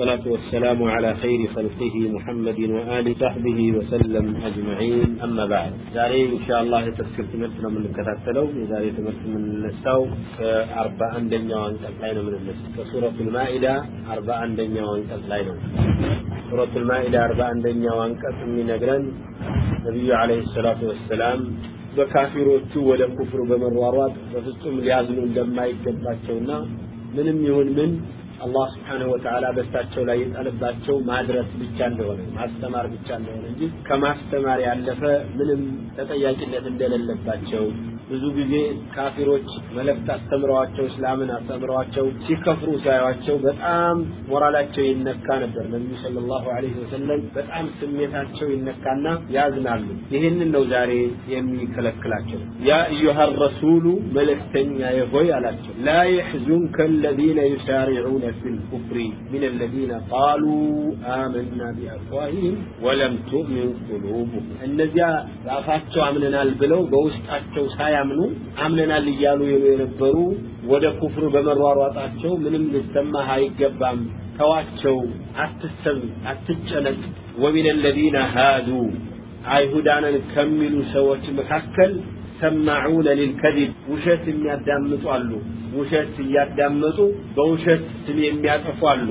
والصلاة والسلام على خير خلقه محمد وآله صحبه وسلم أجمعين أما بعد زاري إن شاء الله تفسير تمرتنا من الكتاتلو زاري تمرت من النساو أربع عندنا وانقل لنا من النساو كسورة المائدة أربع عندنا وانقل لنا سورة المائدة أربع عندنا وانقل من نقرن نبي عليه الصلاة والسلام በካፊሮቹ ወደ ኩፍሩ በመሯሯጥ በፍጹም ሊያዝኑ እንደማይገባቸውና ምንም ይሁን ምን አላህ ስብሓንሁ ወተዓላ በእሳቸው ላይ የጣለባቸው ማድረስ ብቻ እንደሆነ ማስተማር ብቻ እንደሆነ እንጂ ከማስተማር ያለፈ ምንም ተጠያቂነት እንደሌለባቸው ብዙ ጊዜ ካፊሮች መልእክት አስተምረዋቸው እስላምን አስተምረዋቸው ሲከፍሩ ሲያዩቸው በጣም ሞራላቸው ይነካ ነበር። ነቢዩ ሰለላሁ ዐለይሂ ወሰለም በጣም ስሜታቸው ይነካና ያዝናሉ። ይህንን ነው ዛሬ የሚከለክላቸው። ያ አዩሃ ረሱሉ መልእክተኛ ሆይ አላቸው ላ የሕዙንከ አለዚነ ዩሳሪዑነ ፊል ኩፍሪ ሚን ቃሉ አመና ቢአፍዋሂህም ወለም ቱእሚን ቁሉቡሁም እነዚያ በአፋቸው አምነናል ብለው በውስጣቸው ሳያ ሳያምኑ አምነናል እያሉ የነበሩ ወደ ኩፍር በመሯሯጣቸው ምንም ልሰማህ አይገባም። ተዋቸው አትሰብ አትጨነቅ። ወሚን አለዚነ ሃዱ አይሁዳንን ከሚሉ ሰዎች መካከል ሰማዑነ ሊልከዚብ። ውሸት የሚያዳምጡ አሉ። ውሸት እያዳመጡ በውሸት ስም የሚያጠፉ አሉ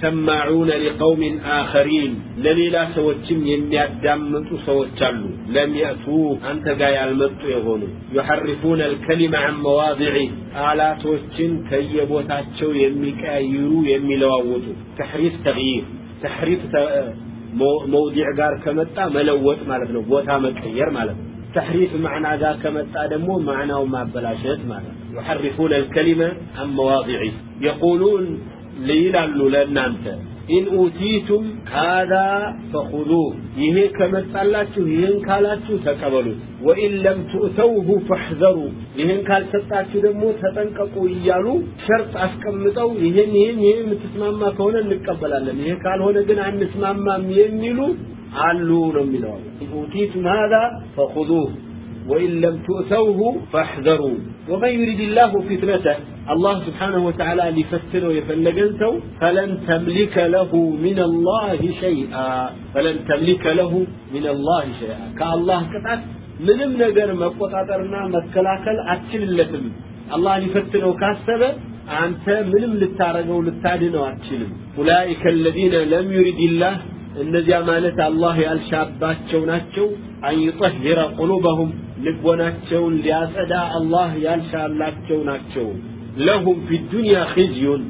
سماعون لقوم آخرين. لن لا سوتشم يمي الدم سوتشالو. لم يأتوا أنت جاي المط يغنو يحرفون الكلمة عن مواضعه. أعلى سوتشم كيبو تاتشو يمي كايرو يمي لواوتو. تحريف تغيير. تحريف موضع جار كمتا ملوت مالك لو متغير مالك تحريف معنى ذا كمتا دمو معنى وما بلاشت مالك يحرفون الكلمة عن مواضعه. يقولون ይላሉ ለእናንተ። ኢን ኡቲቱም ሃዛ ፈኹዙህ ይሄ ከመጣላችሁ ይህን ካላችሁ ተቀበሉት ወኢን ለም ትእተውሁ ፈሕዘሩ ይህን ካልሰጣችሁ ደግሞ ተጠንቀቁ እያሉ ሸርጥ አስቀምጠው ይህን ይህን ይህን የምትስማማ ከሆነ እንቀበላለን ይሄ ካልሆነ ግን አንስማማም የሚሉ አሉ ነው የሚለው። ኡቲቱም ሃዛ ፈኹዙህ وإن لم تؤتوه فاحذروا ومن يريد الله فتنته الله سبحانه وتعالى لفتنه يفلقنته فلن تملك له من الله شيئا فلن تملك له من الله شيئا كالله كتعت ምንም ነገር መቆጣጠርና መከላከል አትችልለትም አላህ ሊፈትነው ካሰበ አንተ ምንም ልታረገው ልታድነው አትችልም ኡላኢከ አለዚነ ለም ዩሪድ ላህ እነዚያ ማለት አላህ ያልሻባቸው ናቸው አን ዩጠሂረ ቁሉበሁም ልቦናቸውን ሊያጸዳ አላህ ያልሻላቸው ናቸው ለሁም ፊ ዱንያ ኺዝዩን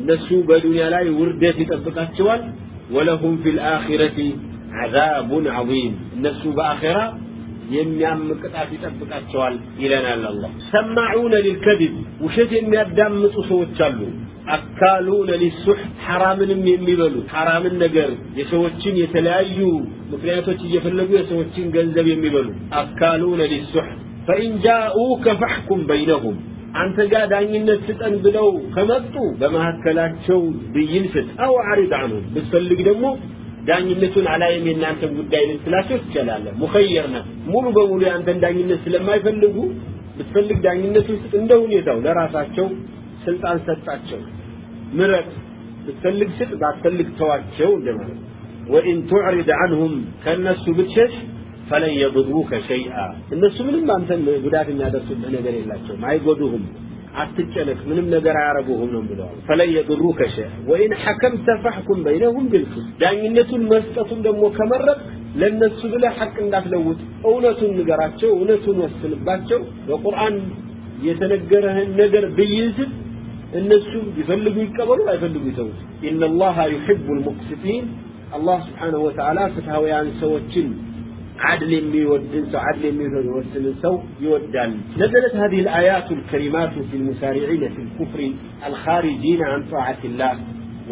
እነሱ በዱንያ ላይ ውርደት ይጠብቃቸዋል ወለሁም ፊ ልአኺረቲ ዓዛቡን ዐዚም እነሱ በአኼራ የሚያም ቅጣት ይጠብቃቸዋል ይለናል አላህ ሰማዑነ ሊልከዚብ ውሸት የሚያዳምጡ ሰዎች አሉ አካሉነ ሊሱሕ ሐራምንም የሚበሉ ሐራምን ነገር የሰዎችን የተለያዩ ምክንያቶች እየፈለጉ የሰዎችን ገንዘብ የሚበሉ አካሉነ ሊሱሕ ፈኢን ጃኡከ ፈሕኩም በይነሁም አንተ ጋር ዳኝነት ስጠን ብለው ከመጡ በመካከላቸው ብይን ስጥ። አው አሪድ አንሁም ብትፈልግ ደግሞ ዳኝነቱን አላይም የእናንተን ጉዳይ ልትላቸው ትችላለህ። ሙኸየር ነህ። ሙሉ በሙሉ የአንተን ዳኝነት ስለማይፈልጉ ብትፈልግ ዳኝነቱን ስጥ እንደ ሁኔታው ለራሳቸው سلطان ستاتشو مرت بتسلق سلق بتسلق تواتشو وإن تعرض عنهم كالنسو بتشش فلن يضروك شيئا النسو من ما أنت قدات إني أدرسوا بأنا قليل الله ما يقودوهم أستجلك من من قرى عربوهم لهم بدعوهم فلن يضروك شيئا وإن حكمت فحكم بينهم بالكس دعني النسو المسطة دم وكمرك لأن السبلة حق إن دعف أو أونة نقراتشو أونة نسلباتشو وقرآن يتنقرها النقر بيزد እነሱ ቢፈልጉ ይቀበሉ አይፈልጉ ይተውት ኢነላሃ ዩሕቡ ልሙቅሲቲን አላህ ስብሓንሁ ወተዓላ ፍትሐውያን ሰዎችን عدل يودن سو عدل يوسن سو يودان نزلت هذه الآيات الكريمات في المسارعين في الكفر الخارجين عن طاعة الله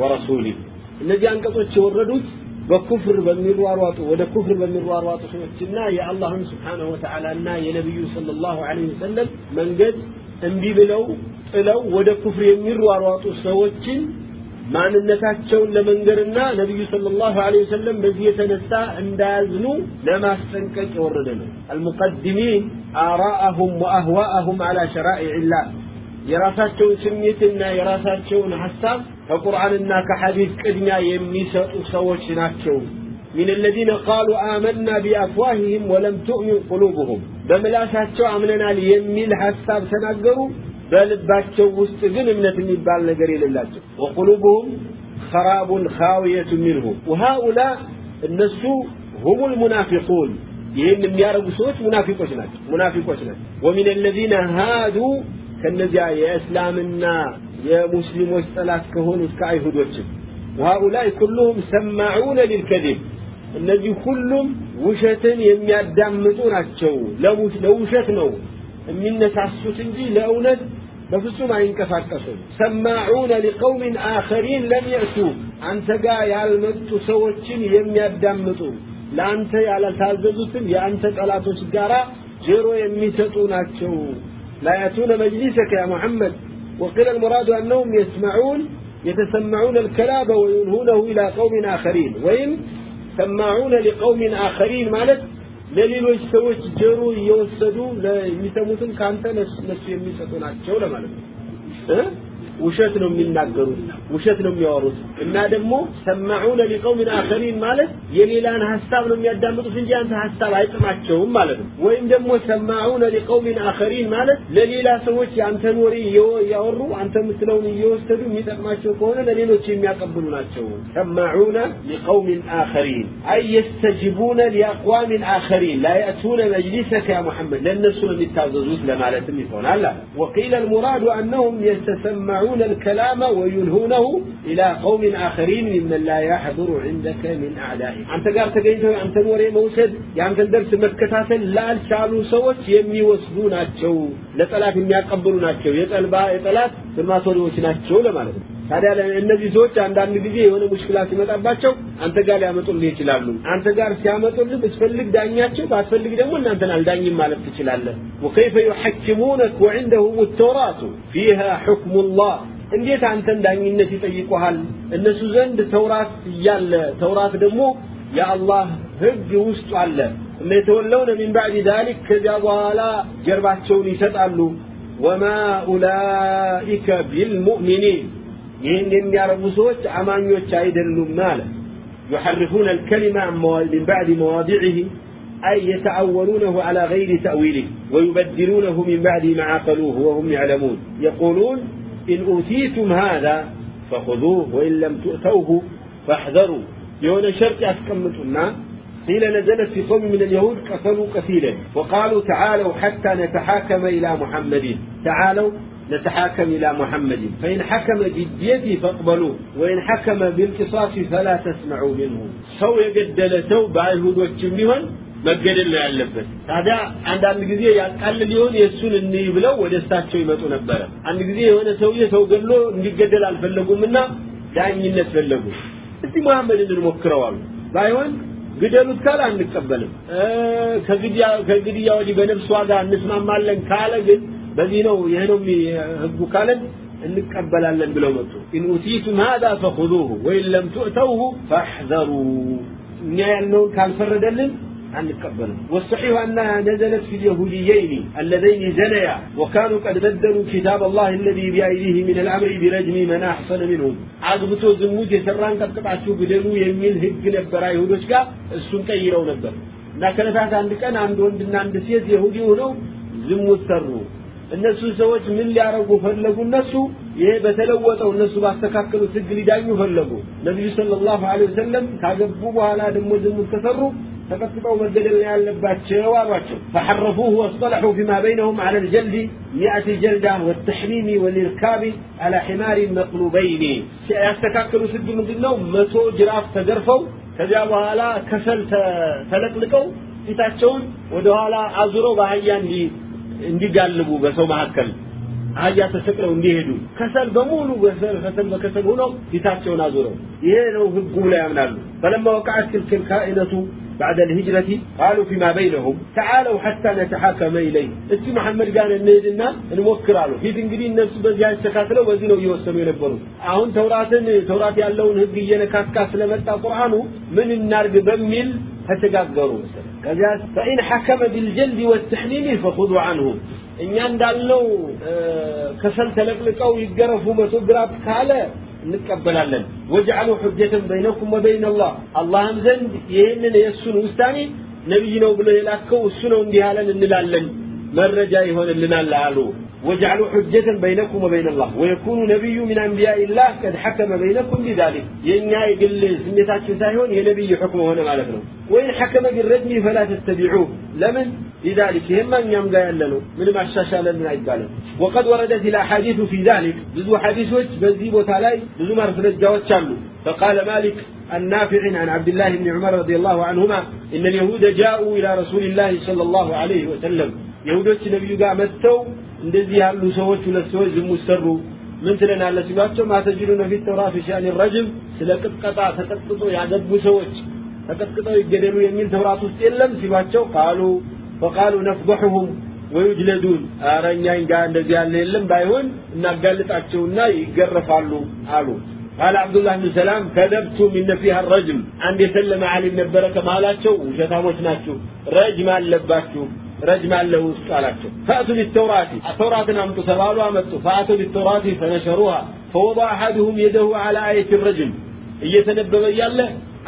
ورسوله الذي أنقطوا يوردوت በኩፍር በሚሯሯጡ ወደ ኩፍር በሚሯሯጡ ሰዎችና የአላህን ስብሓንሁ ወተዓላና የነቢዩ ሰለላሁ ዐለይሂ ወሰለም መንገድ እምቢ ብለው ጥለው ወደ ኩፍር የሚሯሯጡ ሰዎችን ማንነታቸውን ለመንገርና ነቢዩ ሰለላሁ ዐለይሂ ወሰለም በዚህ የተነሳ እንዳያዝኑ ለማስጠንቀቅ የወረደ ነው። አልሙቀድሚን አራአሁም ወአህዋአሁም ዐላ ሸራኢዕ ላህ የራሳቸውን ስሜትና የራሳቸውን ሀሳብ ከቁርአንና ከሐዲስ ቅድሚያ የሚሰጡ ሰዎች ናቸው من الذين قالوا آمنا بأفواههم ولم تؤمن قلوبهم በምላሳቸው አምነናል የሚል ሐሳብ ተናገሩ በልባቸው ውስጥ ግን እምነት የሚባል ነገር የሌላቸው ወቁሉብሁም خراب خاوية منه وهؤلاء النسو هم المنافقون يهن የሚያረጉ ሰዎች ሙናፊቆች ናቸው ሙናፊቆች ናቸው ومن الذين هادوا ከነዚያ የእስላምና የሙስሊሞች ጠላት ከሆኑት ከአይሁዶችም وهؤلاء كلهم سماعون للكذب እነዚህ ሁሉም ውሸትን የሚያዳምጡ ናቸው ለውሸት ነው የሚነሳሱት እንጂ ለእውነት በፍጹም አይንቀሳቀሱም ሰማዑነ ሊቀውሚን አኸሪን ለም የእቱ አንተ ጋር ያልመጡ ሰዎችን የሚያዳምጡ ለአንተ ያልታዘዙትን የአንተ ጠላቶች ጋራ ጆሮ የሚሰጡ ናቸው لا يأتون مجلسك يا محمد وقيل المراد أنهم يسمعون يتسمعون الكلام وينهونه إلى قوم آخرين وإن ሰማዑነ ሊቀውሚን አኸሪን ማለት ለሌሎች ሰዎች ጆሮ እየወሰዱ የሚሰሙትን ከአንተ ለሱ የሚሰጡ ናቸው ለማለት ነው። ውሸት ነው የሚናገሩት ውሸት ነው የሚያወሩት እና ደግሞ ሰማዑነ ሊቀውሚን አኸሪን ማለት የሌላን ሀሳብ ነው የሚያዳምጡት እንጂ አንተ ሀሳብ አይጥማቸውም ማለት ነው ወይም ደግሞ ሰማዑነ ሊቀውሚን አኸሪን ማለት ለሌላ ሰዎች የአንተን ወሬ እያወሩ አንተ የምትለውን እየወሰዱ የሚጠቅማቸው ከሆነ ለሌሎች የሚያቀብሉ ናቸው ሰማዑነ ሊቀውሚን አኸሪን አይ የስተጅቡነ ሊአቅዋሚን አኸሪን ላ የእቱነ መጅሊሰከ ያ ሙሐመድ ለእነሱ ነው የሚታዘዙት ለማለትም ይሆናል ወቂለ المراد أنهم يتسمعون يسمعون الكلام وينهونه إلى قوم آخرين ممن لا يحضر عندك من أعدائهم أنت قال تقينته أنت وري موسد يعني درس مكتاسل لا الشالو سوت يمي وسدون أتشو لطلات يمي يقبلون أتشو يسأل با يطلات ثم صدوش ناتشو لما لهم ታዲያ እነዚህ ሰዎች አንዳንድ ጊዜ የሆነ ሙሽክላ ሲመጣባቸው አንተ ጋር ሊያመጡልህ ይችላሉ። አንተ ጋር ሲያመጡልህ ብትፈልግ ዳኛቸው፣ ባትፈልግ ደግሞ እናንተን አልዳኝም ማለት ትችላለህ። ወከይፈ ዩሐኪሙነክ ወዕንደሁም ተውራቱ ፊሃ ሑክሙ ላህ እንዴት አንተን ዳኝነት ይጠይቁሃል? እነሱ ዘንድ ተውራት እያለ ተውራት ደግሞ የአላህ ህግ ውስጡ አለ። እነ የተወለውነ ሚን ባዕድ ዛሊክ ከዚያ በኋላ ጀርባቸውን ይሰጣሉ። ወማ ኡላኢከ ቢልሙእሚኒን ይህን የሚያረጉ ሰዎች አማኞች አይደሉም ማለት يحرفون الكلمة من بعد مواضعه أي يتعولونه على غير تأويله ويبدلونه من بعد ما عقلوه وهم يعلمون يقولون إن أوتيتم هذا فخذوه وإن لم تؤتوه فاحذروا يونا شرط أسكمتنا قيل نزلت في قوم من اليهود قتلوا قتيلا وقالوا تعالوا حتى نتحاكم إلى محمد تعالوا نتحاكم إلى محمد فإن حكم بالدية فاقبلوه وإن حكم بالقصاص فلا تسمعوا منه ሰው የገደለ ሰው በአይሁዶችም ቢሆን መገደል ነው ያለበት ታዲያ አንዳንድ ጊዜ ያቃል ሊሆን የእሱን እንይ ብለው ወደ እሳቸው ይመጡ ነበረ አንድ ጊዜ የሆነ ሰውዬ ሰው ገድሎ እንዲገደል አልፈለጉምና ዳኝነት ፈለጉ እስቲ መሐመድን እንሞክረዋሉ ባይሆን ግደሉት ካለ አንቀበልም ከግድያ ወዲህ በነፍስ ዋጋ እንስማማለን ካለ ግን በዚህ ነው ይሄ ነው ህጉ ካለን እንቀበላለን ብለው መጡ ኢን ኡቲቱም هذا فخذوه وإن لم تؤتوه فاحذروا እኛ ያልነውን ካልፈረደልን አንቀበልም والصحيح أنها نزلت في اليهوديين اللذين زنيا وكانوا قد بدلوا كتاب الله الذي بأيديه من الأمر برجم من أحسن منهم አግብቶ ዝሙት የሰራን ቀጥቅጣችሁ ግደሉ የሚል ህግ ነበር አይሁዶች ጋር እሱን ቀይረው ነበር እና ከለታት አንድ ቀን አንድ ወንድና አንድ ሴት የሁዲ ሆነው ዝሙት ሰሩ እነሱ ሰዎች ምን ሊያረጉ ፈለጉ እነሱ ይሄ በተለወጠው እነሱ ባስተካከሉት ህግ ሊዳኙ ፈለጉ ነቢዩ ሰለላሁ ዐለይሂ ወሰለም ካገቡ በኋላ ደግሞ ዝሙት ከሰሩ ተቀጥቅጠው መገደል ነው ያለባቸው አሏቸው ፈሐረፉሁ ወስጠለሑ ፊማ በይነሁም አለ ልጀልድ ሚአት ጀልዳ ወተሕሚሚ ወልርካቢ አላ ሒማሪ መቅሉበይኒ ያስተካከሉት ህግ ምንድን ነው መቶ ጅራፍ ተገርፈው ከዚያ በኋላ ከሰል ተለቅልቀው ፊታቸውን ወደኋላ አዙረው በአህያ እንዲጋልቡ በሰው መካከል አህያ ተሰቅለው እንዲሄዱ ከሰል በሙሉ ከሰል በከሰል ሆነው ፊታቸውን አዙረው ይሄ ነው ህጉ ላይ ያምናሉ فلما وقعت تلك الكائنة بعد الهجرة قالوا فيما بينهم تعالوا حتى نتحاكم إليه እስቲ መሐመድ ጋር እንሄድና እንሞክር አሉ ፊት እንግዲህ እነሱ በዚህ አስተካክለው በዚህ ነው እየወሰኑ የነበሩት አሁን ተውራትን ተውራት ያለውን ህግ እየነካካ ስለመጣ ቁርአኑ ምን እናርግ በሚል ተሸጋገሩ ከዚያ ፈኢን ሐከመ ቢልጀልድ ወተሕሊል ፈኹዙ አንሁ እኛ እንዳልነው ከሰል ተለቅልቀው ይገረፉ መቶ ግራት ካለ እንቀበላለን ወጅዐሉ ሑጀተን በይነኩም ወበይን አላህ አላህም ዘንድ ይህንን የእሱን ውሳኔ ነቢይ ነው ብሎ የላከው እሱ ነው እንዲህ ያለን እንላለን መረጃ ይሆንልናል አሉ واجعلوا حجة بينكم وبين الله. ويكون نبي من أنبياء الله قد حكم بينكم بذلك. ينيا يقل سميتاتشن سايهون يا نبي حكمه هنا مالكنا وإن حكم بالرجم فلا تتبعوه. لمن؟ لذلك. هم من يمقى يلنو. من ما الشاشة من عيد وقد وردت الأحاديث في ذلك. بذو حديث بذيب وتالاي بذو مرسل الجوات شاملو فقال مالك النافع عن عبد الله بن عمر رضي الله عنهما إن اليهود جاءوا إلى رسول الله صلى الله عليه وسلم. የውዶች ነብዩ ጋር መጥተው እንደዚህ ያሉ ሰዎች ሁለት ሰዎች ዝሙት ሰሩ። ምን ትለናለህ ሲሏቸው ማተጅሉ ነፊ ተውራት ሻን ረጅም ስለ ቅጥቀጣ ተቀጥቅጦ ያገቡ ሰዎች ተቀጥቅጠው ይገደሉ የሚል ተውራት ውስጥ የለም ሲሏቸው ቃሉ ወቃሉ ነፍضحهم ወይጅለዱን ኧረ ጋር እንደዚህ ያለ የለም ባይሆን እናጋልጣቸውና ይገረፋሉ አሉ። قال عبد الله بن سلام كذبت من فيها الرجم عند سلم علي ነበረ ከመሃላቸው ውሸታሞች ናችሁ ረጅም አለባችሁ። رجم الله ውስጡ فأتوا بالتوراة. التوراة ተውራትን አምጡ ተባሉ فأتوا بالتوراة فنشروها. فوضع أحدهم يده على آية الرجم. ረጅም እየተነበበ እያለ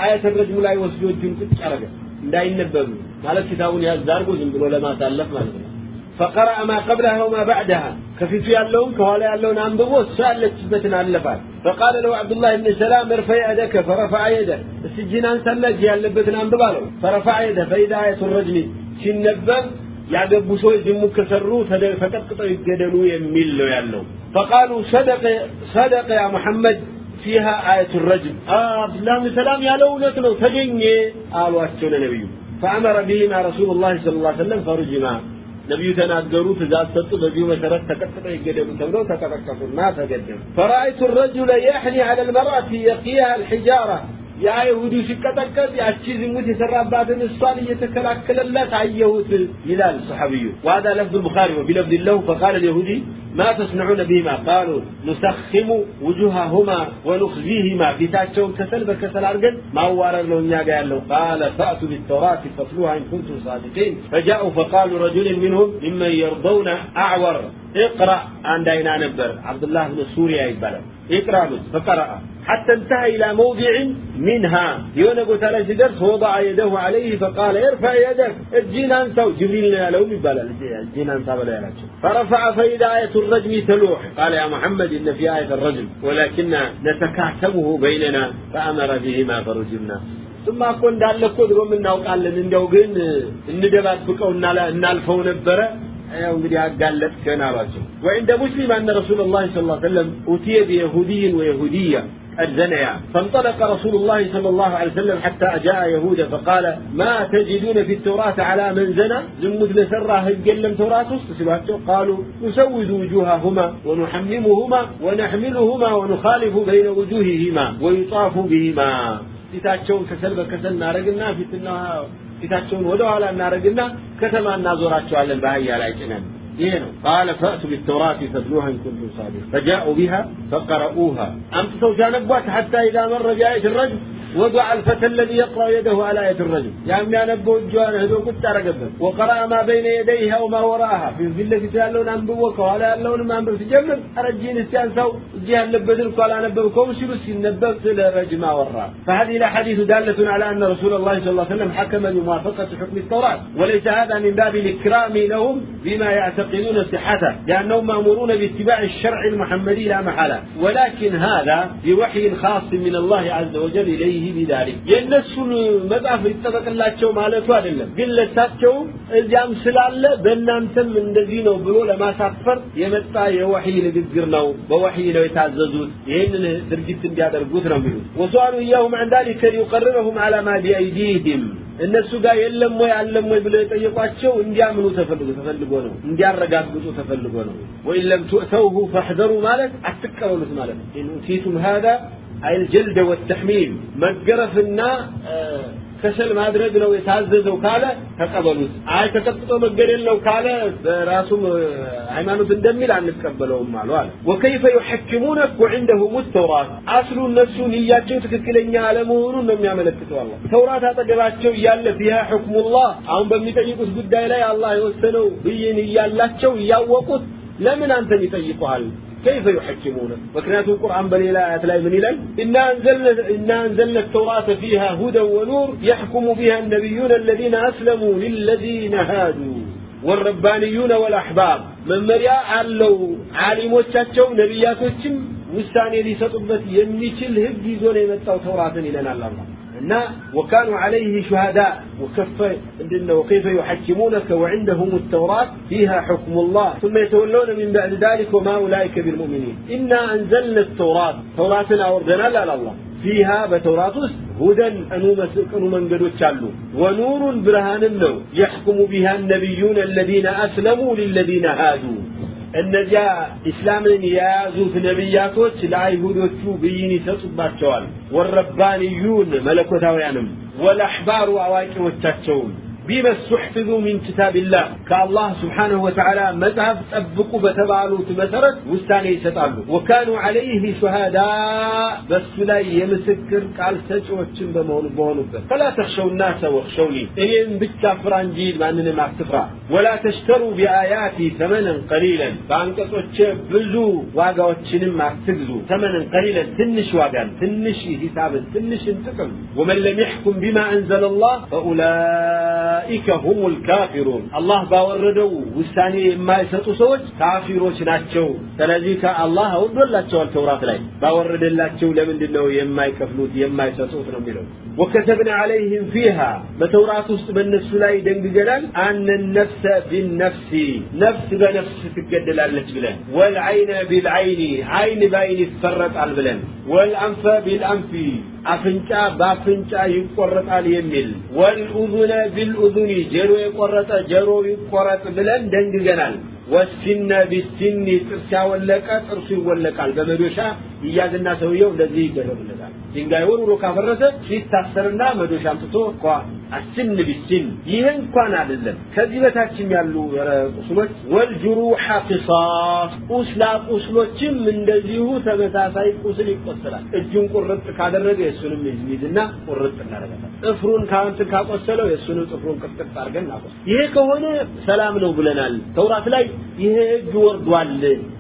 አየት ረጅም ላይ ወስዶ እጁን ቁጭ አረገ እንዳይነበብ ማለት ኪታቡን ያዝ አድርጎ ዝም ብሎ ለማሳለፍ ማለት ነው። فقرأ ما قبلها وما بعدها كفيت يالون كهولا اللون عم بوس سألت سبتنا اللفات فقال له عبد الله بن سلام ارفع يدك فرفع يده السجنان سلج يالبتنا عن ببالو فرفع يده فإذا آية الرجم سنبب ያገቡ ሰዎች ዝሙት ከሰሩ ተቀጥቅጠው ይገደሉ የሚል ነው ያለው ፈቃሉ ሰደቀ ሰደቀ ያ ሙሐመድ ፊሃ አየቱ ረጅም አብዱላህ ብን ሰላም ያለው እውነት ነው ተገኘ አሏቸው ለነቢዩ ፈአመረ ቢሂማ ረሱሉ ላህ ስለ ላ ሰለም ፈሩጅማ ነቢዩ ተናገሩ ትእዛዝ ሰጡ በዚሁ መሰረት ተቀጥቅጠው ይገደሉ ተብለው ተቀጠቀጡና ተገደሉ ፈራአይቱ ረጁለ የሕኒ አለ ልመርአቲ የቅያሃ አልሒጃራ ያ ይሁዲ ሲቀጠቀጥ ያቺ ዝሙት የሰራባትን እሷን እየተከላከለላት አየሁት ይላል ሰሐቢዩ وهذا لفظ البخاري وبلفظ له فقال اليهودي ما تصنعون بهما قالوا نسخم وجوههما ونخزيهما في تاتشون كسل بكسل أرجل ما وارد له نياجا له قال فأتوا بالتوراة فاتلوها إن كنتم صادقين فجاءوا فقالوا رجل منهم ممن يرضون أعور اقرأ عن دينا نبر عبد الله بن سوريا يبالغ اقرأ فقرأ حتى انتهى إلى موضع منها يونا قلت على درس وضع يده عليه فقال ارفع يدك الجين أنت جبريل لو يبالا الجين أنت بلا فرفع فإذا آية الرجم تلوح قال يا محمد إن في آية الرجم ولكن نتكاتمه بيننا فأمر بهما فرجمنا ثم أكون دال لكو درو من قال لن እንደው ግን እንደባብቀው እናልፈው ነበረ ያው እንግዲህ አጋለጥከን አሏቸው وعند مسلم أن رسول الله صلى الله عليه وسلم أتي بيهودي ويهودية قد زنيا فانطلق رسول الله صلى الله عليه وسلم حتى جاء يهودا فقال ما تجدون في التوراة على من زنى زمت لسرة هجلم توراة سبحانه قالوا نسود وجوههما ونحممهما ونحملهما ونخالف بين وجوههما ويطاف بهما ፊታቸውን ከሰል በከሰል እናደርግና ፊትና ፊታቸውን ወደ ኋላ እናደርግና ከተማ እናዞራቸዋለን በአህያ ላይ ጭነን قال فأتوا بالتوراة فاتلوها إن كنتم صادقين. فجاءوا بها فقرؤوها. أمسكوا جانبات حتى إذا مر جاءت الرجل؟ وضع الفتى الذي يقرأ يده على آية الرجل. يعني ينبه الجوان هدو قد ترقبه وقرأ ما بين يديها وما وراءها. في الفيلة تسألون أنبوك ولا يألون ما أنبو تجمل. أرجين استيانسوا الجهة نبذل قال أنبوكم سلس النبذ إلى رجل ما وراء فهذه الأحاديث دالة على أن رسول الله صلى الله عليه وسلم حكم بموافقة حكم التوراة. وليس هذا من باب الإكرام لهم بما يعتقدون صحته. لأنهم مأمورون باتباع الشرع المحمدي لا محالة. ولكن هذا بوحي خاص من الله عز وجل إليه ቢሂ ቢዳሊክ የእነሱን መጽሐፍ ይጠበቅላቸው ማለቱ አይደለም፣ ግን ለሳቸውም እዚያም ስላለ በእናንተም እንደዚህ ነው ብሎ ለማሳፈር የመጣ የወሕይ ንግግር ነው። በወሕይ ነው የታዘዙት። ይህንን ድርጊት እንዲያደርጉት ነው የሚሉት። ወሰዋሉ እያሁም ዐን ዛሊከ ሊዩቀርረሁም ማ ቢአይዲህም። እነሱ ጋር የለም ወይ አለም ወይ ብለው የጠየቋቸው እንዲያምኑ ተፈልጎ ተፈልጎ ነው። እንዲያረጋግጡ ተፈልጎ ነው። ወኢን ለም ቱእተውሁ ፈሕዘሩ ማለት አትቀበሉት ማለት ነው። ኢን ኡቲቱም ሃذا አልጀልደ ወተሕሚም መገረፍና ከሰል ማድረግ ነው የታዘዘው ካለ ተቀበሉት። አይ ተቀጥቶ መገደል ነው ካለ በራሱም ሃይማኖት እንደሚል አንቀበለውም አሉ አለ። ወከይፈ ዩሐክሙነኩ ዐንደሁም ተውራት አስሉ እነሱ ንያቸው ትክክለኛ አለመሆኑን ነው የሚያመለክተው። አላህ ተውራት አጠገባቸው እያለ ፊሃ ሑክሙላህ አሁን በሚጠይቁት ጉዳይ ላይ አላህ የወሰነው ብይን እያላቸው እያወቁት ለምን አንተን ይጠይቁሃል كيف يحكمونه وكانت القرآن بني لا آيات من إلي إنا أنزلنا, إنا أنزلنا التوراة فيها هدى ونور يحكم بها النبيون الذين أسلموا للذين هادوا والربانيون والأحباب من مريا አለው ዓሊሞቻቸው ነቢያቶችም ውሳኔ ሊሰጡበት የሚችል ህግ ይዞ ነው የመጣው ተውራትን ይለናል አላህ እና ወካኑ عليه شهداء وكف عندنا وكيف يحكمونك وعندهم التوراة فيها حكم الله ثم يتولون من بعد ذلك وما أولئك بالمؤمنين إنا أنزلنا التوراة توراتنا أوردنا لا الله فيها بتوراة هدى أنو مسكن من قدو تشالو ونور برهان النو يحكم بها النبيون الذين أسلموا للذين هادوا እነዚያ ኢስላምን የያዙት ነቢያቶች ለአይሁዶቹ ብይን ይሰጡባቸዋል። ወረባንዩን መለኮታውያንም ወለአሕባሩ አዋቂዎቻቸውም ቢመ ሱሕፊዙ ሚን ኪታቢላህ ከአላህ ስብሓንሁ ወተዓላ መጽሐፍ ጠብቁ በተባሉት መሰረት ውሳኔ ይሰጣሉ። ወካኑ ዐለይህ ሹሃዳ በሱ ላይ የምስክር ቃል ሰጪዎችን በመሆኑ በሆኑበት ፈላ ተኽሸው ናሰ ወኽሸውኒ እኔም ብቻ ፍራ እንጂ ማንንም አትፍራ። ወላ ተሽተሩ ቢአያቲ ተመነን ቀሊለን በአንቀጾቼ ብዙ ዋጋዎችንም አትግዙ። ተመነን ቀሊለን ትንሽ ዋጋን፣ ትንሽ ሂሳብን፣ ትንሽን ጥቅም ወመን ለም يحكم بما أنزل الله فأولئك ኡላኢከ ሁሙል ካፊሩን አላህ ባወረደው ውሳኔ የማይሰጡ ሰዎች ካፊሮች ናቸው። ስለዚህ ከአላህ አውርዶላቸዋል ተውራት ላይ ባወረደላቸው ለምንድን ነው የማይከፍሉት የማይሰጡት ነው የሚለው ወከተብና ዐለይህም ፊሃ በተውራት ውስጥ በእነሱ ላይ ደንግገናል አነ ነፍሰ ቢነፍሲ ነፍስ በነፍስ ትገደላለች ብለን ወልዐይነ ቢልዐይኒ አይን በአይን ይፈረጣል ብለን ወልአንፈ ቢልአንፊ አፍንጫ በአፍንጫ ይቆረጣል የሚል ወልኡዙነ ቢልኡዙኒ ጀሮ የቆረጠ ጀሮ ይቆረጥ ብለን ደንግገናል። ወሲነ ቢሲኒ ጥርስ ያወለቀ ጥርሱ ይወለቃል። በመዶሻ ይያዝና ሰውየው እንደዚህ ይደረግለታል። ድንጋይ ወርውሮ ካፈረሰ ሲታሰርና መዶሻ አምጥቶ እንኳ አስን ቢሲን ይህ እንኳን አይደለም። ከዚህ በታችም ያሉ ቁስሎች ወልጅሩሐ ቂሳስ ቁስላ ቁስሎችም እንደዚሁ ተመሳሳይ ቁስል ይቆሰላል። እጁን ቁርጥ ካደረገ የእሱንም ይዝና ቁርጥ እናደርጋለን። ጥፍሩን ካንትን ካቆሰለው የእሱንም ጥፍሩን ቅጥቅጥ አድርገን እናቆስ። ይሄ ከሆነ ሰላም ነው ብለናል። ተውራት ላይ ይሄ ህግ ወርዷል።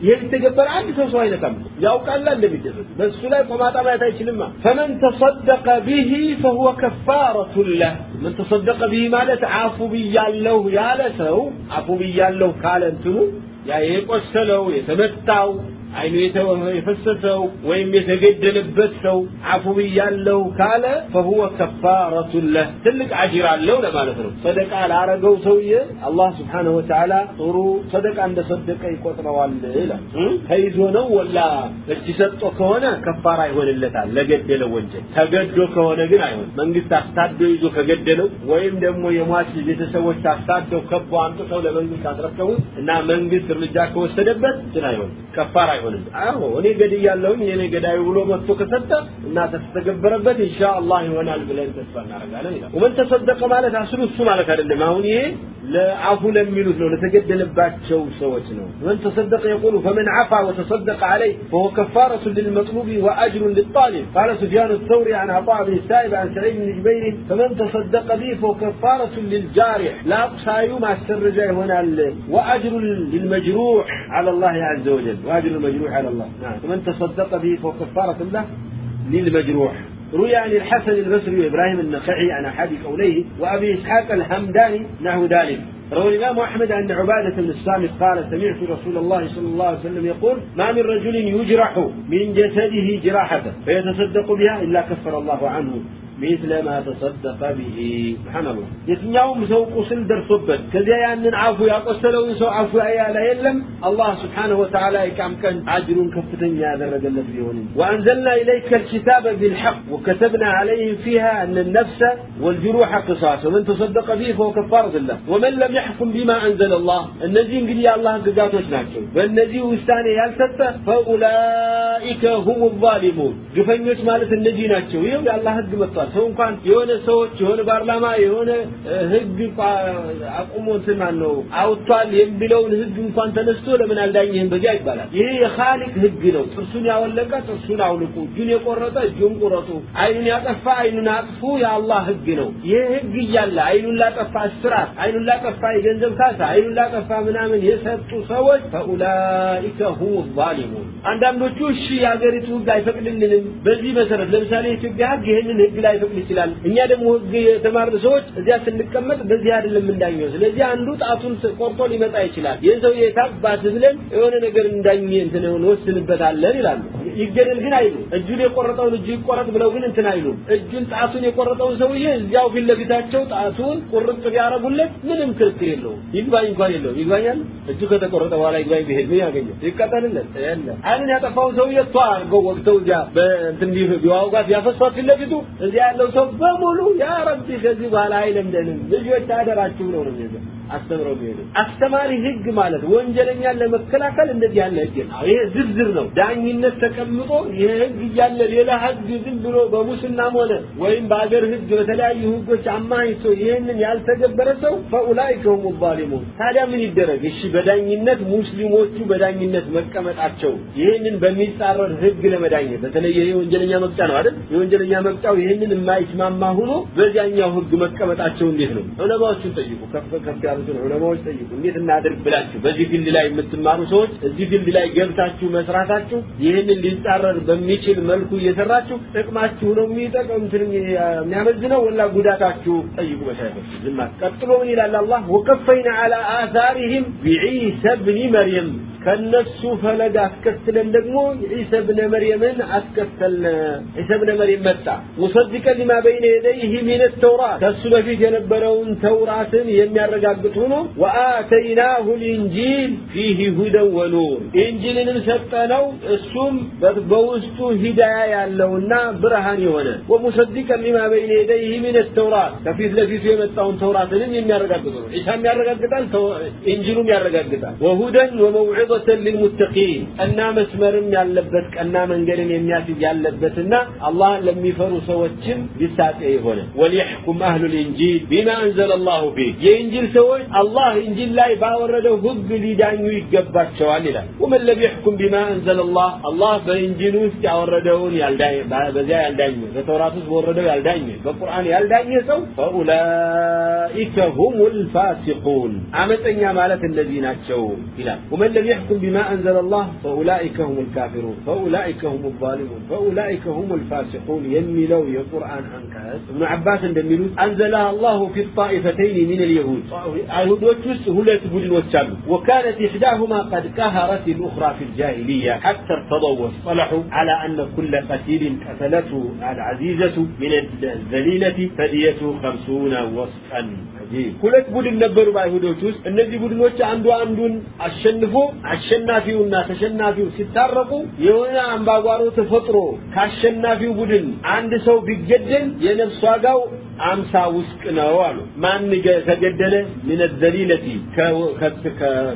ይሄ ሊተገበር አንድ ሰው ሰው አይነካም። ያውቃላ እንደሚደረግ በእሱ ላይ ቆማጣ ማየት አይችልማ። ፈመን ተሰደቀ ቢሂ ፈሁወ ከፋረቱ ለህ ምን ተሰደቀ ቢሂ ማለት አፉ ብያለሁ ያለ ሰው አፉ ብያለሁ ካለ እንትኑ ያ የቆሰለው የተመታው አይኑ የፈሰሰው ወይም የተገደለበት ሰው አፉ ብያለሁ ካለ ፈሁወ ከፋረቱን ለህ ትልቅ አጅር አለው ለማለት ነው። ሰደቃ ላረገው ሰውዬ አላህ ስብሓነሁ ወተዓላ ጥሩ ሰደቃ እንደሰደቀ ይቆጥረዋል ይላል። ተይዞ ነው ወላ እጅ ሰጦ ከሆነ ከፋራ ይሆንለታል ለገደለው ወንጀል። ተገዶ ከሆነ ግን አይሆን። መንግስት አስታዶ ይዞ ከገደለው ወይም ደግሞ የሟች ቤተሰቦች አስታደው ከቦ አምጥተው ለመንግስት አስረከቡት እና መንግስት እርምጃ ከወሰደበት እንትን አይሆን ከፋራ አይሆንም። አዎ እኔ ገድያለሁኝ የኔ ገዳዩ ብሎ መጥቶ ከሰጠ እና ከተተገበረበት ኢንሻአላህ ይሆናል ብለን ተስፋ እናደርጋለን ይላል። ወመን ተሰደቀ ማለት አስሉ እሱ ማለት አይደለም። አሁን ይሄ ለአፉ ለሚሉት ነው ለተገደለባቸው ሰዎች ነው። ወመን ተሰደቀ የቁሉ ፈመን አፋ ወተሰደቀ عليه فهو كفارة للمطلوب وأجر للطالب قال سفيان الثوري عن عطاء بن السائب عن سعيد بن جبير فمن تصدق به فهو كفارة للجارح لا أقصى مع السر جاي هنا وأجر للمجروح على الله عز وجل وأجر المجروح على الله. نعم. ومن تصدق به فهو كفارة له للمجروح. روي عن الحسن البصري وإبراهيم النخعي عن أحد قوليه وأبي إسحاق الحمداني نحو ذلك. روى الإمام أحمد أن عبادة بن الصامت قال سمعت رسول الله صلى الله عليه وسلم يقول ما من رجل يجرح من جسده جراحة فيتصدق بها إلا كفر الله عنه مثل ما تصدق به. سبحان الله يتنياوم سو قسل درسوبت كذا يانن عفو يقسلون سو عفو يا لا يلم الله سبحانه وتعالى يكام كان عاجل كفتن يا درجلت بيون وانزلنا اليك الكتاب بالحق وكتبنا عليهم فيها ان النفس والجروح قصاص ومن تصدق به فهو كفارة الله ومن لم يحكم بما انزل الله النزي قل يا الله قداتوش ناتشو والنزي وستاني يالسطة فأولئك هم الظالمون جفنيوش مالت النجي ناتشو يا الله قد ሰው እንኳን የሆነ ሰዎች የሆነ ፓርላማ የሆነ ህግ አቁሞ እንትን ማን ነው አውጥቷል የሚለውን ህግ እንኳን ተነስቶ ለምን አልዳኝህም በዚያ ይባላል። ይሄ የኻሊቅ ህግ ነው። ጥርሱን ያወለቀ ጥርሱን አውልቁ፣ እጁን የቆረጠ እጁን ቁረጡ፣ አይኑን ያጠፋ አይኑን አጥፉ የአላህ ህግ ነው። ይህ ህግ እያለ አይኑን ላጠፋ እስራት፣ አይኑን ላጠፋ የገንዘብ ካሳ፣ አይኑን ላጠፋ ምናምን የሰጡ ሰዎች ፈኡላኢከ ሁሙ ዛሊሙን። አንዳንዶቹ እሺ የሀገሪቱ ህግ አይፈቅድልንም፣ በዚህ መሰረት ለምሳሌ የኢትዮጵያ ህግ ይህንን ህግ ላይፈቅድ ይችላል። እኛ ደግሞ ህግ የተማርን ሰዎች እዚያ ስንቀመጥ በዚህ አይደለም እንዳኘው። ስለዚህ አንዱ ጣቱን ቆርጦ ሊመጣ ይችላል። ይህን ሰው የታባት ብለን የሆነ ነገር እንዳኘ እንትን እንወስንበታለን ይላሉ። ይገደል ግን አይሉ እጁን የቆረጠውን እጁ ይቆረጥ ብለው ግን እንትን አይሉ እጁን ጣቱን የቆረጠውን ሰውዬ እዚያው ፊት ለፊታቸው ጣቱን ቁርጥ ቢያረጉለት ምንም ክርክር የለውም። ይግባኝ እንኳን የለውም። ይግባኛል እጁ ከተቆረጠ በኋላ ይግባኝ ቢሄድ ምን ያገኘው? ይቀጠልለት አይንን ያጠፋውን ሰውዬ ቷ አድርገው ወቅተው እዚያ በእንትን ቢዋውጋት ቢያፈሷት ፊት ለፊቱ እዚያ ያለው ሰው በሙሉ ያ ረቢ ከዚህ በኋላ አይለምደንም ልጆች አደራችሁ ነው ነው የሚለው አስተምረው የሚሄዱ አስተማሪ ህግ ማለት ወንጀለኛን ለመከላከል እንደዚህ ያለ ህግ ነው። ይሄ ዝርዝር ነው። ዳኝነት ተቀምጦ ይሄ ህግ እያለ ሌላ ህግ ዝም ብሎ በሙስናም ሆነ ወይም በአገር ህግ በተለያዩ ህጎች አማኝቶ ይህንን ያልተገበረ ሰው ፈኡላኢከ ሁሙ ዛሊሙን። ታዲያ ምን ይደረግ? እሺ በዳኝነት ሙስሊሞቹ በዳኝነት መቀመጣቸው ይህንን በሚጻረር ህግ ለመዳኘት በተለይ ይሄ ወንጀለኛ መቅጫ ነው አይደል? የወንጀለኛ መቅጫው ይህንን የማይስማማ ሆኖ በዚያኛው ህግ መቀመጣቸው እንዴት ነው? ዑለማዎቹን ጠይቁ። ከፍ ከፍ ያሉትን ዑለማዎች ጠይቁ። እንዴት እናድርግ ብላችሁ በዚህ ፊልድ ላይ የምትማሩ ሰዎች እዚህ ፊልድ ላይ ገብታችሁ መስራታችሁ ይህንን ሊጻረር በሚችል መልኩ እየሰራችሁ ጥቅማችሁ ነው የሚጠቅም እንትን የሚያመዝነው ወላ ጉዳታችሁ ጠይቁ። መሻይኾች ዝም ቀጥሎ ምን ይላል አላህ ወከፈይና ዐላ አሳሪህም ቢዒሳ ብኒ መርየም ከነሱ ፈለግ አስከትለን ደግሞ ዒሳ ብነ መርየምን አስከተልን። ዒሳ ብነ መርየም መጣ ሙሰድቀን ሊማ በይነ የደይህ ሚን ተውራት ከሱ በፊት የነበረውን ተውራትን የሚያረጋግጥ ሆኖ ወአተይናሁ ልኢንጂል ፊህ ሁደን ወኑር ኢንጂልንም ሰጠነው እሱም በውስጡ ሂዳያ ያለውና ብርሃን የሆነ ወሙሰድቀን ሊማ በይነ የደይህ ሚን ተውራት ከፊት ለፊቱ የመጣውን ተውራትንም የሚያረጋግጥ ነው። ዒሳም ያረጋግጣል፣ ኢንጂሉም ያረጋግጣል። ወሁደን ወመውዒ موعظة للمتقين أن مسمرم ያለበት ቀና መንገድን የሚያስይዝ ያለበትና አላህ ለሚፈሩ ሰዎችም ሊሳቀይ ሆነ ወሊሕኩም አህሉ ልኢንጂል ቢማ አንዘለ ላሁ ፊህ የኢንጂል ሰዎች አላህ ኢንጂል ላይ ባወረደው ህግ ሊዳኙ ይገባቸዋል ይላል ወመን ለም ይሕኩም ቢማ አንዘለ ላህ አላህ በኢንጂል ውስጥ ያወረደውን በዚያ ያልዳኘ በተውራት ውስጥ በወረደው ያልዳኘ በቁርአን ያልዳኘ ሰው ፈኡላኢከ ሁም ልፋሲቁን አመፀኛ ማለት እነዚህ ናቸው ይላል ወመን ለም يحكم بما أنزل الله فأولئك هم الكافرون فأولئك هم الظالمون فأولئك هم الفاسقون. يملوا يا قرآن أنكاس. ابن عباس اندملوا أنزلها الله في الطائفتين من اليهود. اليهود وتوس هلا تبود وتسالوا وكانت إحداهما قد كهرت الأخرى في الجاهلية حتى ارتضوا واصطلحوا على أن كل قتيل قتلته العزيزة من الذليلة فديته خمسون وصفا. ሁለት ቡድን ነበሩ በአይሁዶች ውስጥ። እነዚህ ቡድኖች አንዱ አንዱን አሸንፎ አሸናፊውና ተሸናፊው ሲታረቁ የሆነ አምባጓሮ ተፈጥሮ ካሸናፊው ቡድን አንድ ሰው ቢገደል የነፍስ ዋጋው አምሳ ውስቅ ነው አሉ። ማን ተገደለ? ምን ዘሊለቲ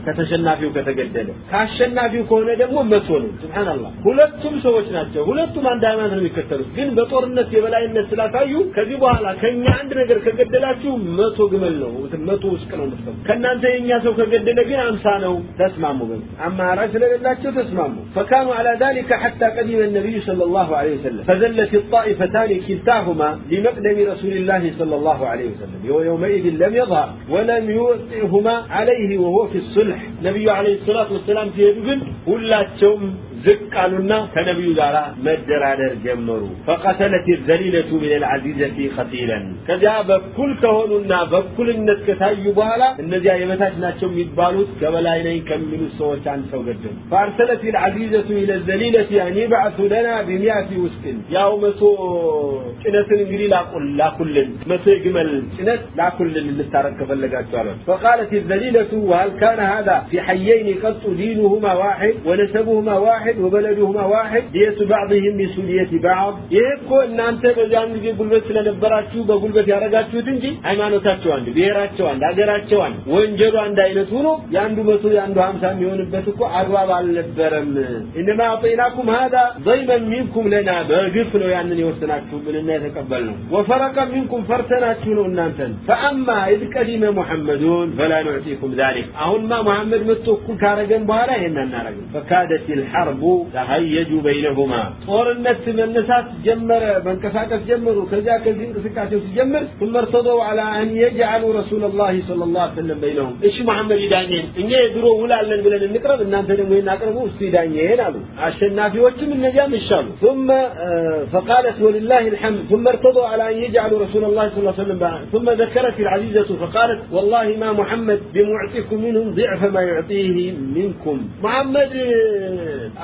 ከተሸናፊው ከተገደለ፣ ካሸናፊው ከሆነ ደግሞ መቶ ነው። ሱብሃንአላህ ሁለቱም ሰዎች ናቸው። ሁለቱም አንድ ሃይማኖት ነው የሚከተሉት። ግን በጦርነት የበላይነት ስላሳዩ ከዚህ በኋላ ከኛ አንድ ነገር ከገደላችሁ መቶ ግመል ነው መቶ ውስቅ ነው የምትሰሙ። ከእናንተ የኛ ሰው ከገደለ ግን አምሳ ነው። ተስማሙ። በዚህ አማራጭ ስለሌላቸው ተስማሙ። ፈካኑ على ذلك حتى قدم النبي صلى الله عليه وسلم فزلت الطائفتان كلتاهما لمقدم رسول الله صلى الله عليه وسلم. ويومئذ لم يظهر ولم يوطئهما عليه وهو في الصلح. نبي عليه الصلاة والسلام في ولا تشوم ዝቅ አሉና ከነቢዩ ጋር መደራደር ጀመሩ ፈቀተለት ዘሊለቱ ምን ልዓዚዘቲ ከቲለን ከዚያ በኩል ከሆኑና በኩልነት ከታዩ በኋላ እነዚያ የበታች ናቸው የሚባሉት ከበላይ ነኝ ከሚሉት ሰዎች አንድ ሰው ገደሉ ፈአርሰለት ልዓዚዘቱ ኢለ ዘሊለቲ አን ይብዓቱ ለና ቢሚያቲ ውስቅን ያው መቶ ጭነትን እንግዲህ ላኩልን መቶ የግመል ጭነት ላኩልን ልታረግ ከፈለጋችሁ አሏት ፈቃለት ዘሊለቱ وهل كان هذا في حيين قط دينهما واحد ونسبهما واحد واحد وبلدهما واحد دية بعضهم بسولية بعض. ይህኮ እናንተ በዚያን ጊዜ ጉልበት ስለነበራችሁ በጉልበት ያደረጋችሁት እንጂ ሃይማኖታቸው አንድ፣ ብሔራቸው አንድ፣ አገራቸው አንድ፣ ወንጀሉ አንድ አይነት ሆኖ የአንዱ መቶ የአንዱ ሀምሳ የሚሆንበት እኮ አግባብ አልነበረም። እነማ አጠይናኩም ሀዳ ዘይመን ሚንኩም ለና በግፍ ነው ያንን የወሰናችሁብንና የተቀበልነው። ወፈረቀ ሚንኩም ፈርተናችሁ ነው እናንተን። ፈአማ ኢዝ ቀዲመ ሙሐመዱን ፈላ ኑዕቲኩም ዛሊክ። አሁንማ ሙሐመድ መጥቶ እኩል ካረገን በኋላ ይሄን አናረግም። ፈካደት ልሐርብ الحرب تهيج بينهما. طورنت ملسات جمر منكساكس جمروا كذا كذا انكساكس جمر ثم ارتضوا على أن يجعلوا رسول الله صلى الله عليه وسلم بينهم إيش محمد يدانيين إن يدرو ولا لن بلن نقرب إن أنت نموين أقربوا استيدانيين قالوا عشان في وجه من نجام الشام ثم فقالت ولله الحمد ثم ارتضوا على أن يجعلوا رسول الله صلى الله عليه وسلم بينهم ثم ذكرت العزيزة فقالت والله ما محمد بمعطيكم منهم ضعف ما يعطيه منكم محمد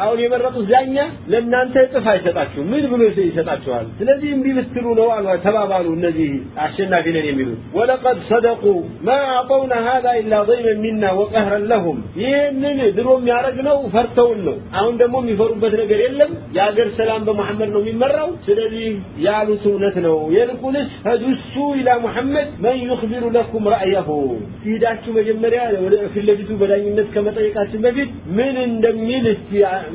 አሁን የመረጡት ዳኛ ለእናንተ እጥፍ አይሰጣችሁ ምን ብሎ ይሰጣችኋል? ስለዚህ እምቢ ብትሉ ነው አሉ ተባባሉ እነዚህ አሸናፊ ነን የሚሉት። ወለቀድ ሰደቁ ማ አዕጠውና ሀዛ ኢላ ضይመን ሚና ወቀህረን ለሁም። ይህንን ድሮ የሚያደረግነው ፈርተውን ነው። አሁን ደግሞ የሚፈሩበት ነገር የለም። የአገር ሰላም በመሐመድ ነው የሚመራው። ስለዚህ ያሉት እውነት ነው። የልቁንስ ፈዱሱ ኢላ ሙሐመድ መን ዩክቢሩ ለኩም ረእየሁ ሲሄዳችሁ መጀመሪያ ፊት ለፊቱ በዳኝነት ከመጠየቃችን በፊት ምን እንደሚል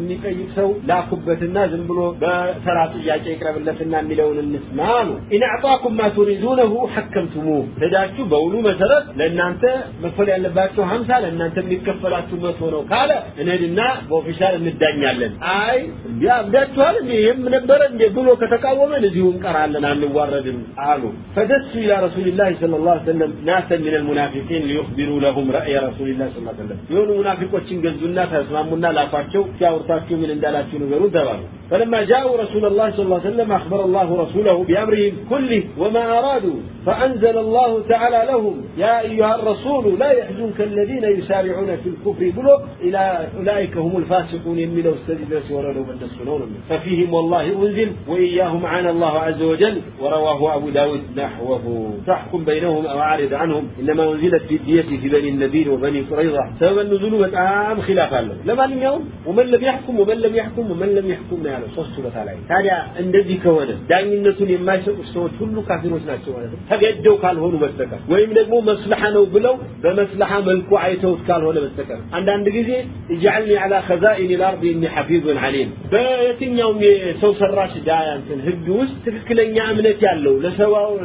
የሚጠይቅ ሰው ላኩበትና ዝም ብሎ በተራ ጥያቄ ይቅረብለትና የሚለውን እንስማ አሉ ኢን አዕጣኩም ማ ቱሪዱነሁ ሐከምቱሙ ሄዳችሁ በውሉ መሰረት ለእናንተ መክፈል ያለባቸው ሀምሳ ለእናንተ የሚከፈላችሁ መቶ ነው ካለ እንሄድና በኦፊሻል እንዳኛለን። አይ እንዲ አብዳችኋል እንዲ ይህም ነበረ እንዴ ብሎ ከተቃወመን እዚሁ እንቀራለን አንዋረድም አሉ። ፈደሱ ኢላ ረሱልላህ ስለ ላ ሰለም ናሰን ምን ልሙናፊቂን ሊዩክቢሩ ለሁም ረእየ ረሱልላህ ስ ሰለም የሆኑ ሙናፊቆችን ገዙና ተስማሙና ላኳቸው تصدقوا من اندالاكي نغرو دبارو فلما جاءوا رسول الله صلى الله عليه وسلم أخبر الله رسوله بأمرهم كله وما أرادوا فأنزل الله تعالى لهم يا أيها الرسول لا يحزنك الذين يسارعون في الكفر بلوك إلى أولئك هم الفاسقون من لو استجد ورلوا من السنون ففيهم والله أنزل وإياهم عن الله عز وجل ورواه أبو داود نحوه. تحكم بينهم أو أعرض عنهم إنما أنزلت في الدية في بني النبيل وبني قريظة. سبب النزول والآم خلافا لما لم يوم ومن لم يحكم ومن لم يحكم ومن لم يحكم ያለው ሶስቱ ቦታ ላይ ታዲያ እንደዚህ ከሆነ ዳኝነቱን የማይሰጡት ሰዎች ሁሉ ካፊሮች ናቸው ማለት ነው ተገደው ካልሆኑ በስተቀር ወይም ደግሞ መስለሐ ነው ብለው በመስለሐ መልኩ አይተውት ካልሆነ በስተቀር አንዳንድ ጊዜ እጃልኒ አላ ከዛኢን ልአርድ እኒ ሐፊዙን አሊም በየትኛውም የሰው ሰራሽ ዳያንትን ህግ ውስጥ ትክክለኛ እምነት ያለው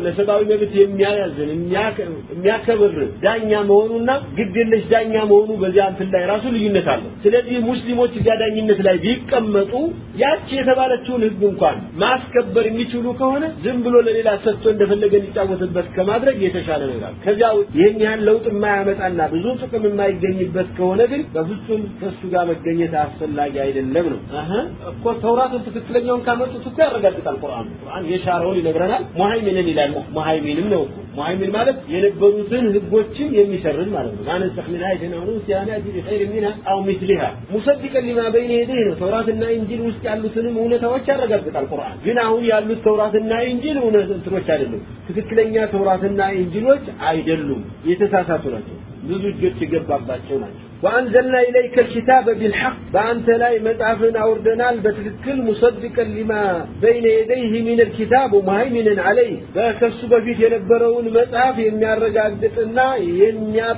ለሰብአዊ መብት የሚያያዝን የሚያከብር ዳኛ መሆኑና ግድየለሽ ዳኛ መሆኑ በዚያ እንትን ላይ ራሱ ልዩነት አለው ስለዚህ ሙስሊሞች እዚያ ዳኝነት ላይ ቢቀመጡ ያቺ የተባለችውን ህግ እንኳን ማስከበር የሚችሉ ከሆነ ዝም ብሎ ለሌላ ሰጥቶ እንደፈለገ እንዲጫወትበት ከማድረግ የተሻለ ነው ከዚያ ይህን ያህል ለውጥ የማያመጣና ብዙ ጥቅም የማይገኝበት ከሆነ ግን በፍጹም ከእሱ ጋር መገኘት አስፈላጊ አይደለም ነው። እኮ ተውራትን ትክክለኛውን ካመጡት እኮ ያረጋግጣል ቁርአን። ቁርአን የሻረውን ይነግረናል። ሙሃይሚንን ይላል። ሙሃይሚንም ነው ሙሃይሚን ማለት የነበሩትን ህጎችን የሚሰርዝ ማለት ነው። ማነሰኽ ሚን አየትን አው ኑሲሃ ነእቲ ቢኸይር ሚንሃ አው ሚስሊሃ ሙሰዲቀን ሊማ የደይህ ነው። ተውራትና ኢንጂል ውስጥ ያሉትንም እውነታዎች ያረጋግጣል ቁርአን። ግን አሁን ያሉት ተውራትና ኢንጂል እውነት እንትኖች አይደሉም። ትክክለኛ ተውራትና ኢንጂሎች አይደሉም፣ የተሳሳቱ ናቸው። ብዙ እጆች የገባባቸው ናቸው። وأنزلنا إليك الكتاب بالحق بأنت لا متعفن أوردنال بتذكل مصدقا لما بين يديه من الكتاب ومهيمنا عليه بكسب فيه ينبرون متعف يميارجع الدقنا يميار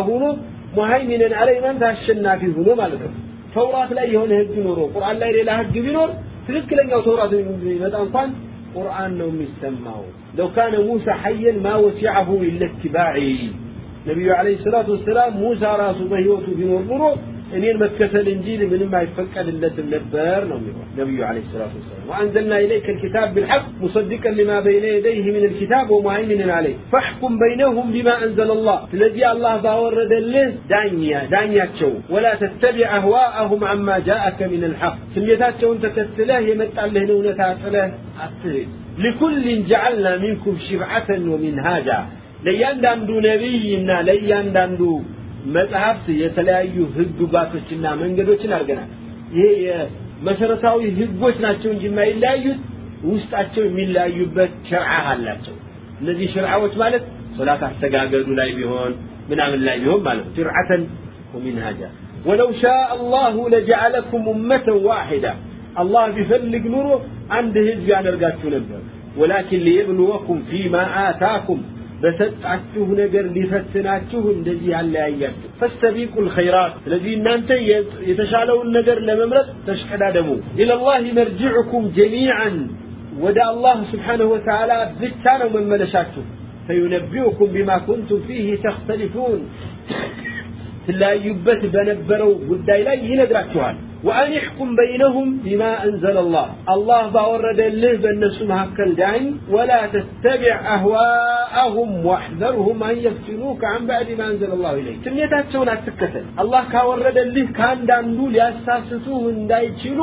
هونو مهيمنا عليه من تهشنا فيه هونو مالكم ተውራት ላይ የሆነ ህግ ኖሮ ቁርአን ላይ ሌላ ህግ ቢኖር ትክክለኛው ተውራት ቢመጣ እንኳን ቁርአን ነው የሚሰማው ለው ካነ ሙሳ ሐየን ማ ወሲዐሁ ኢለ ትባዒ ነቢዩ ዓለይሂ ሰላቱ ወሰላም ሙሳ ራሱ በህይወቱ ቢኖር ኑሮ እኔን መከተል እንጂ ምንም አይፈቀድለትም ነበር ነው የሚለው ነቢዩ ዓለይሂ ሰላቱ ወሰላም ወአንዘልና ኢለይከ الكتاب بالحق مصدقا لما بين يديه من الكتاب ومهيمنا عليه فاحكم بينهم بما أنزل الله ስለዚህ አላህ ባወረደልህ ዳኛ ዳኛቸው ولا تتبع أهواءهم عما جاءك من الحق ስሜታቸውን ተከትለህ የመጣልህን እውነት አጥለህ አትሄድ لكل جعلنا منكم شرعة ومنهاجا ለእያንዳንዱ ነቢይና ለእያንዳንዱ መጽሐፍት የተለያዩ ህግጋቶችና መንገዶችን አድርገናል። ይሄ የመሰረታዊ ህጎች ናቸው እንጂ የማይለያዩት ውስጣቸው የሚለያዩበት ሸርዓ አላቸው። እነዚህ ሽርዓዎች ማለት ሶላት አስተጋገዱ ላይ ቢሆን ምናምን ላይ ቢሆን ማለት ሽርዓተን ወሚንሃጃ። ወለው ሻአ አላሁ ለጀዐለኩም ኡመተን ዋሒዳ። አላህ ቢፈልግ ኑሮ አንድ ህዝብ ያደርጋችሁ ነበር። ወላኪን ሊየብልወኩም ፊማ አታኩም በሰጣችሁ ነገር ሊፈትናችሁ እንደዚህ ያለያያችሁ ፈስተቢቁ ልኸይራት ስለዚህ እናንተ የተሻለውን ነገር ለመምረጥ ተሽቀዳደሙ ኢለላህ መርጅዑኩም ጀሚዓን ወደ አላህ ስብሓንሁ ወተዓላ ብቻ ነው መመለሻችሁ ፈዩነቢኡኩም ቢማ ኩንቱም ፊህ ተክተሊፉን ትለያዩበት በነበረው ጉዳይ ላይ ይነግራችኋል وأن يحكم بينهم بما أنزل الله الله باورد له بالنسو مهكل داعي ولا تتبع أهواءهم واحذرهم أن يفتنوك عن بعد ما أنزل الله إليك سميتها تسونا تكتل الله كاورد له كان داندو ليساسسوه እንዳይችሉ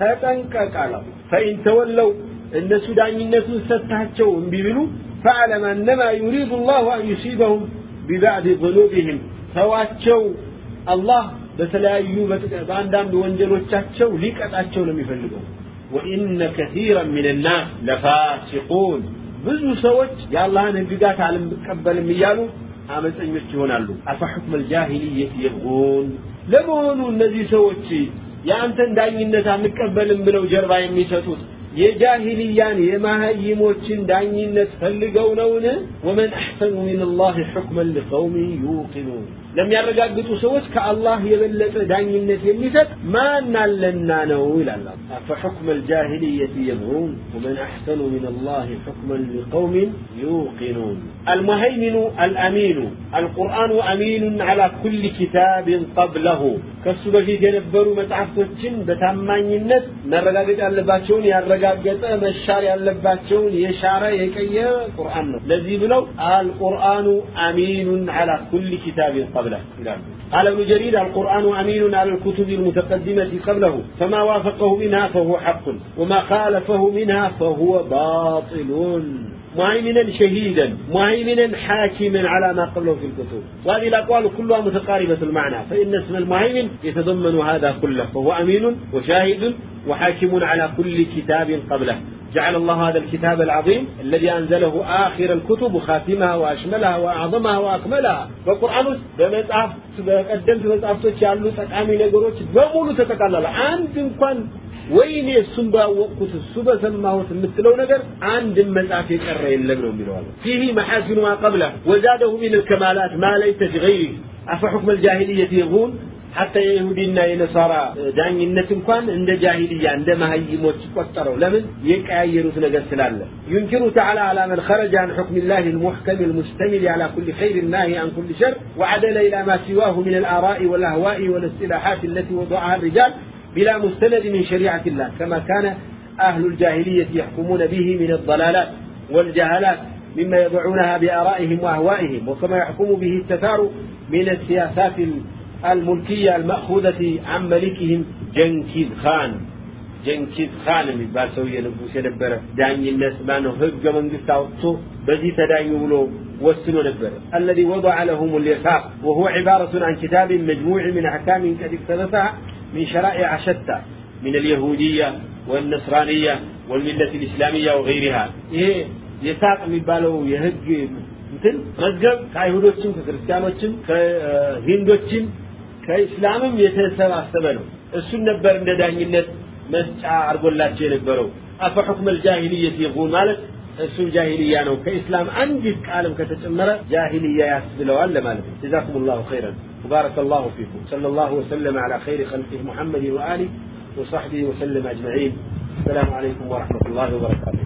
ተጠንቀቅ አለው فإن تولوا الناس داعينته ستهتشوا بيبلو فاعلم أنما يريد الله أن يصيبهم ببعض ذنوبهم ተዋቸው الله በተለያዩ በአንዳንድ ወንጀሎቻቸው ሊቀጣቸው ነው የሚፈልገው። ወኢነ ከሲራን ምን ናስ ለፋሲቁን። ብዙ ሰዎች የአላህን ህግጋት አልቀበልም እያሉ አመፀኞች ይሆናሉ። አፈሑክም ልጃሂልየት የብጉን። ለመሆኑ እነዚህ ሰዎች የአንተን ዳኝነት አንቀበልም ብለው ጀርባ የሚሰጡት የጃሂልያን የማህይሞችን ዳኝነት ፈልገው ነውን? ወመን አሕሰኑ ምን ላህ ሕክመን ሊቀውምን ዩቂኑን لم يرقبتوا سوس كالله يبلت داني النت يميتك ما نالنا نويل الله فحكم الجاهلية يبغون ومن أحسن من الله حكما لقوم يوقنون. المهيمن الأمين القرآن أمين على كل كتاب قبله. كسب في جنبر متعفة بتماني النت نرقبت أن لباتشون يا رقبت أن الشارع لباتشون يا شارع هيك يا قرآن الذي بلو القرآن أمين على كل كتاب قبله قبله. قال ابن جرير القرآن أمين على الكتب المتقدمة قبله فما وافقه منها فهو حق وما خالفه منها فهو باطل. مهيمنا شهيدا مهيمنا حاكما على ما قبله في الكتب. وهذه الأقوال كلها متقاربة المعنى فإن اسم المهيمن يتضمن هذا كله فهو أمين وشاهد وحاكم على كل كتاب قبله. جعل الله هذا الكتاب العظيم الذي أنزله آخر الكتب خاتمها وأشملها وأعظمها وأكملها በቁርአን ውስጥ በመጽሐፍ በቀደምት መጽሐፍቶች ያሉ ጠቃሚ ነገሮች በሙሉ ተጠቃለለ አንድ እንኳን ወይኔ እሱን ባወቅኩት እሱ በሰማሁት የምትለው ነገር አንድም መጽሐፍ የቀረ የለም ነው የሚለው ፊህ መሐሲኑ ማ ቀብለ ወዛደሁ ሚን ልከማላት ማ ለይሰ ቢገይሪህ አፈሑክመ ልጃሂልየት የጉን حتى የይሁዲና የነሳራ ዳኝነት እንኳን እንደ ጃሂልያ እንደ መሀይሞች ቆጠረው ለምን የቀያየሩት ነገር ስላለ ينكر تعالى على من خرج عن حكم الله المحكم المشتمل على كل خير الناهي عن كل شر وعدل إلى ما سواه من الآراء والأهواء والاصطلاحات التي وضعها الرجال بلا مستند من شريعة الله كما كان أهل الجاهلية يحكمون به من الضلالات والجهالات مما يضعونها بآرائهم وأهوائهم وكما يحكم به التثار من السياسات الملكية المأخوذة عن ملكهم جنكيز خان ጀንኪዝ ካን የሚባል ሰውዬ ንጉስ የነበረ ዳኝነት ማነው ህገ መንግስት አውጥቶ በዚህ ተዳኙ ብሎ وسن نبر الذي وضع لهم اليساق وهو عبارة عن كتاب مجموع من أحكام قد اقتبسها من شرائع شتى من اليهودية والنصرانية والملة الإسلامية وغيرها إيه يساق የሚባለው የህግ እንትን መዝገብ ከአይሁዶችም ከክርስቲያኖችም ከሂንዶችም ከኢስላምም የተሰባሰበ ነው እሱን ነበር እንደ ዳኝነት መስጫ አድርጎላቸው የነበረው አፈሑክም ልጃሂልየት ይሁን ማለት እሱም ጃሂልያ ነው ከኢስላም አንዲት ቃልም ከተጨመረ ጃሂልያ ያስብለዋል ለማለት ነው ጀዛኩም ላሁ ኸይረን وبارك الله فيكم صلى الله وسلم على خير خلقه محمد وآله وصحبه وسلم أجمعين السلام عليكم ورحمة الله وبركاته